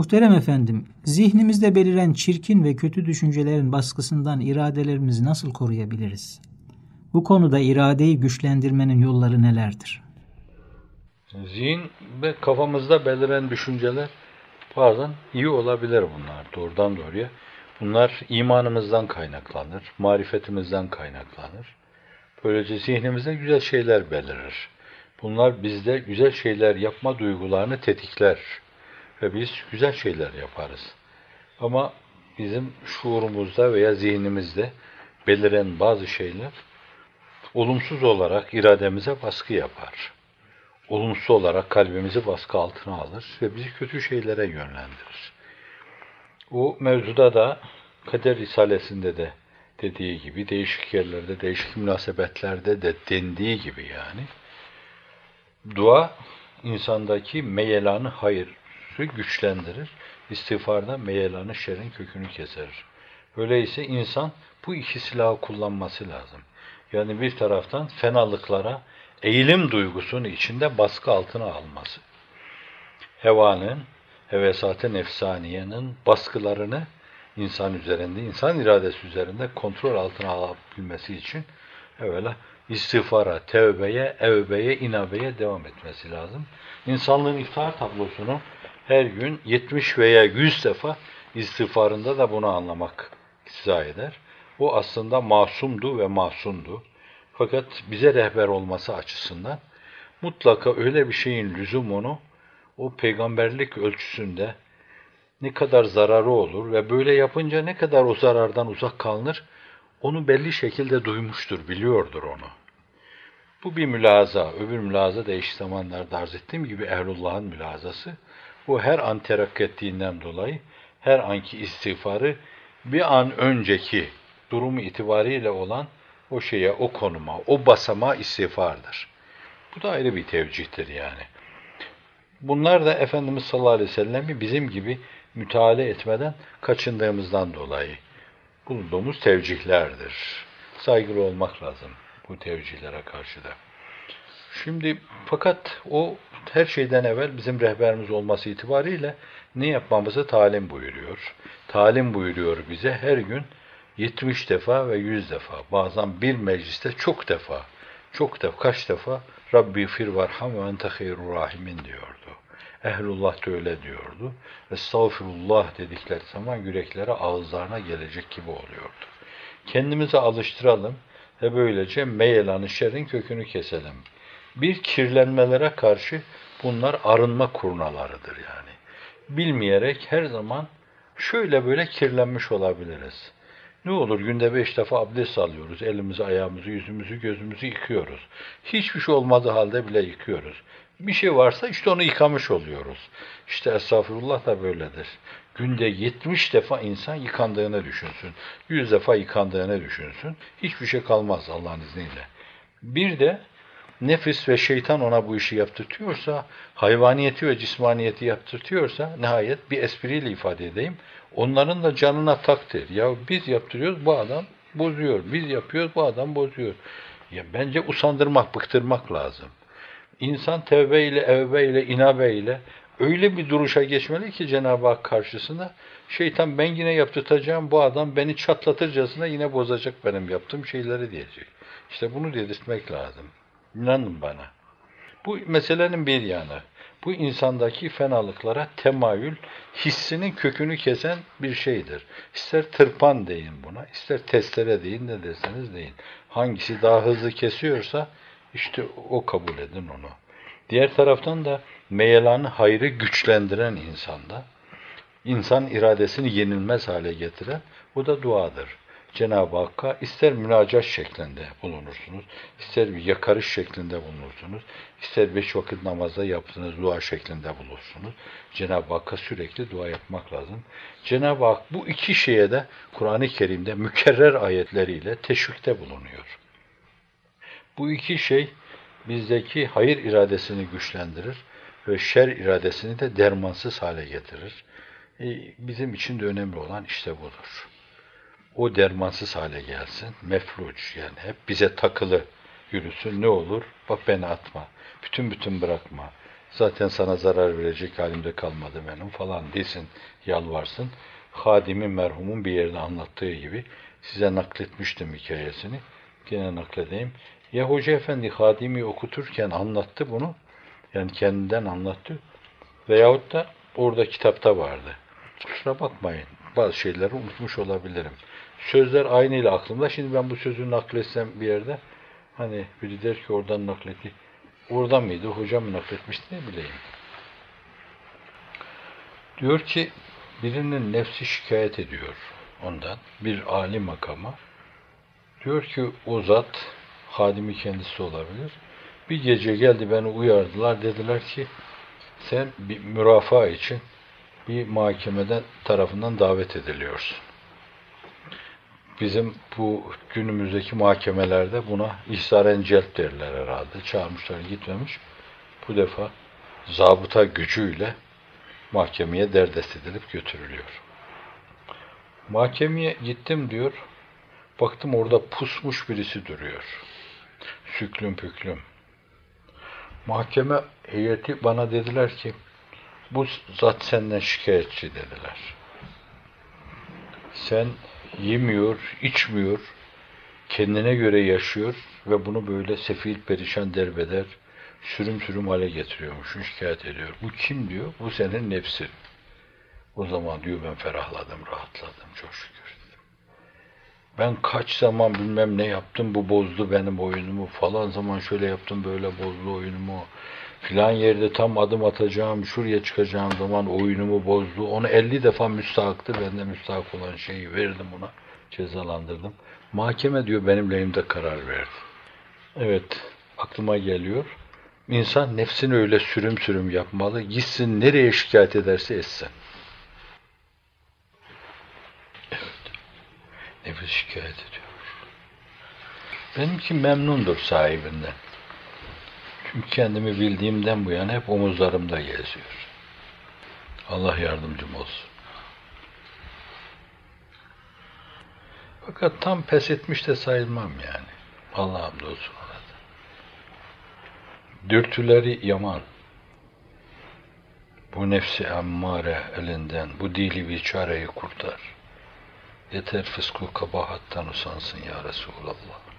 Muhterem efendim, zihnimizde beliren çirkin ve kötü düşüncelerin baskısından iradelerimizi nasıl koruyabiliriz? Bu konuda iradeyi güçlendirmenin yolları nelerdir? Zihin ve kafamızda beliren düşünceler bazen iyi olabilir bunlar doğrudan doğruya. Bunlar imanımızdan kaynaklanır, marifetimizden kaynaklanır. Böylece zihnimizde güzel şeyler belirir. Bunlar bizde güzel şeyler yapma duygularını tetikler ve biz güzel şeyler yaparız. Ama bizim şuurumuzda veya zihnimizde beliren bazı şeyler olumsuz olarak irademize baskı yapar. Olumsuz olarak kalbimizi baskı altına alır ve bizi kötü şeylere yönlendirir. O mevzuda da Kader Risalesi'nde de dediği gibi değişik yerlerde, değişik münasebetlerde de dendiği gibi yani dua insandaki meyelanı hayır güçlendirir. İstiğfarda meyelanı şerin kökünü keser. Öyleyse insan bu iki silahı kullanması lazım. Yani bir taraftan fenalıklara eğilim duygusunun içinde baskı altına alması. Hevanın, hevesat-ı nefsaniyenin baskılarını insan üzerinde, insan iradesi üzerinde kontrol altına alabilmesi için evvela istiğfara, tevbeye, evbeye, inabeye devam etmesi lazım. İnsanlığın iftihar tablosunu her gün 70 veya 100 defa istiğfarında da bunu anlamak izah eder. O aslında masumdu ve masumdu. Fakat bize rehber olması açısından mutlaka öyle bir şeyin lüzumunu o peygamberlik ölçüsünde ne kadar zararı olur ve böyle yapınca ne kadar o zarardan uzak kalınır onu belli şekilde duymuştur, biliyordur onu. Bu bir mülaza, öbür mülaza değişik zamanlarda arz ettiğim gibi ehlullahın mülazası. Bu her an terakki ettiğinden dolayı her anki istiğfarı bir an önceki durumu itibariyle olan o şeye, o konuma, o basama istiğfardır. Bu da ayrı bir tevcihtir yani. Bunlar da Efendimiz sallallahu aleyhi ve sellem'i bizim gibi müteala etmeden kaçındığımızdan dolayı bulunduğumuz tevcihlerdir. Saygılı olmak lazım bu tevcihlere karşı da. Şimdi fakat o her şeyden evvel bizim rehberimiz olması itibariyle ne yapmamızı talim buyuruyor. Talim buyuruyor bize her gün 70 defa ve 100 defa, bazen bir mecliste çok defa, çok defa, kaç defa Rabbi fir varham ve ente rahimin diyordu. Ehlullah da öyle diyordu. Estağfirullah dedikleri zaman yüreklere ağızlarına gelecek gibi oluyordu. Kendimizi alıştıralım ve böylece meyelanı şerrin kökünü keselim. Bir kirlenmelere karşı bunlar arınma kurnalarıdır yani. Bilmeyerek her zaman şöyle böyle kirlenmiş olabiliriz. Ne olur günde beş defa abdest alıyoruz. Elimizi, ayağımızı, yüzümüzü, gözümüzü yıkıyoruz. Hiçbir şey olmadığı halde bile yıkıyoruz. Bir şey varsa işte onu yıkamış oluyoruz. İşte estağfurullah da böyledir. Günde 70 defa insan yıkandığını düşünsün. 100 defa yıkandığını düşünsün. Hiçbir şey kalmaz Allah'ın izniyle. Bir de nefis ve şeytan ona bu işi yaptırtıyorsa, hayvaniyeti ve cismaniyeti yaptırtıyorsa, nihayet bir espriyle ifade edeyim, onların da canına takdir. Ya biz yaptırıyoruz, bu adam bozuyor. Biz yapıyoruz, bu adam bozuyor. Ya bence usandırmak, bıktırmak lazım. İnsan tevbe ile, evbe ile, inabe ile öyle bir duruşa geçmeli ki Cenab-ı Hak karşısında şeytan ben yine yaptırtacağım bu adam beni çatlatırcasına yine bozacak benim yaptığım şeyleri diyecek. İşte bunu dedirtmek lazım. İnanın bana. Bu meselenin bir yanı. Bu insandaki fenalıklara temayül hissinin kökünü kesen bir şeydir. İster tırpan deyin buna, ister testere deyin ne deseniz deyin. Hangisi daha hızlı kesiyorsa işte o kabul edin onu. Diğer taraftan da meyelanı hayrı güçlendiren insanda, insan iradesini yenilmez hale getiren, bu da duadır. Cenab-ı Hakk'a ister münacat şeklinde bulunursunuz, ister bir yakarış şeklinde bulunursunuz, ister beş vakit namazda yaptığınız dua şeklinde bulursunuz. Cenab-ı Hakk'a sürekli dua yapmak lazım. Cenab-ı Hak bu iki şeye de Kur'an-ı Kerim'de mükerrer ayetleriyle teşvikte bulunuyor. Bu iki şey bizdeki hayır iradesini güçlendirir ve şer iradesini de dermansız hale getirir. E, bizim için de önemli olan işte budur. O dermansız hale gelsin, mefluç yani hep bize takılı yürüsün ne olur? Bak beni atma, bütün bütün bırakma. Zaten sana zarar verecek halimde kalmadı benim falan desin, yalvarsın. Hadimin merhumun bir yerde anlattığı gibi size nakletmiştim hikayesini. Gene nakledeyim. Ya Hoca Efendi Hadimi okuturken anlattı bunu. Yani kendinden anlattı. Veyahut da orada kitapta vardı. Kusura bakmayın. Bazı şeyleri unutmuş olabilirim. Sözler aynıyla aklımda. Şimdi ben bu sözü nakletsem bir yerde hani biri der ki oradan nakletti. Oradan mıydı? Hocam mı nakletmişti ne bileyim. Diyor ki birinin nefsi şikayet ediyor ondan. Bir alim makama. Diyor ki o zat hadimi kendisi olabilir. Bir gece geldi beni uyardılar. Dediler ki sen bir mürafaa için bir mahkemeden tarafından davet ediliyorsun. Bizim bu günümüzdeki mahkemelerde buna ihsaren celp derler herhalde. Çağırmışlar gitmemiş. Bu defa zabıta gücüyle mahkemeye derdest edilip götürülüyor. Mahkemeye gittim diyor. Baktım orada pusmuş birisi duruyor. Süklüm püklüm. Mahkeme heyeti bana dediler ki bu zat senden şikayetçi dediler. Sen yemiyor, içmiyor, kendine göre yaşıyor ve bunu böyle sefil, perişan, derbeder, sürüm sürüm hale getiriyormuş, şikayet ediyor. Bu kim diyor? Bu senin nefsin. O zaman diyor ben ferahladım, rahatladım çok şükür. Ben kaç zaman bilmem ne yaptım, bu bozdu benim oyunumu falan zaman şöyle yaptım, böyle bozdu oyunumu. Filan yerde tam adım atacağım, şuraya çıkacağım zaman oyunumu bozdu. Onu 50 defa müstahaktı, ben de müstahak olan şeyi verdim ona, cezalandırdım. Mahkeme diyor benim lehimde karar verdi. Evet, aklıma geliyor. İnsan nefsini öyle sürüm sürüm yapmalı. Gitsin nereye şikayet ederse etsin. Evet. Nefis şikayet ediyor. Benimki memnundur sahibinden. Çünkü kendimi bildiğimden bu yana hep omuzlarımda geziyor. Allah yardımcım olsun. Fakat tam pes etmiş de sayılmam yani. Allah hamdolsun ona da. Dürtüleri yaman. Bu nefsi emmare elinden, bu dili biçareyi kurtar. Yeter fısku kabahattan usansın ya Resulallah.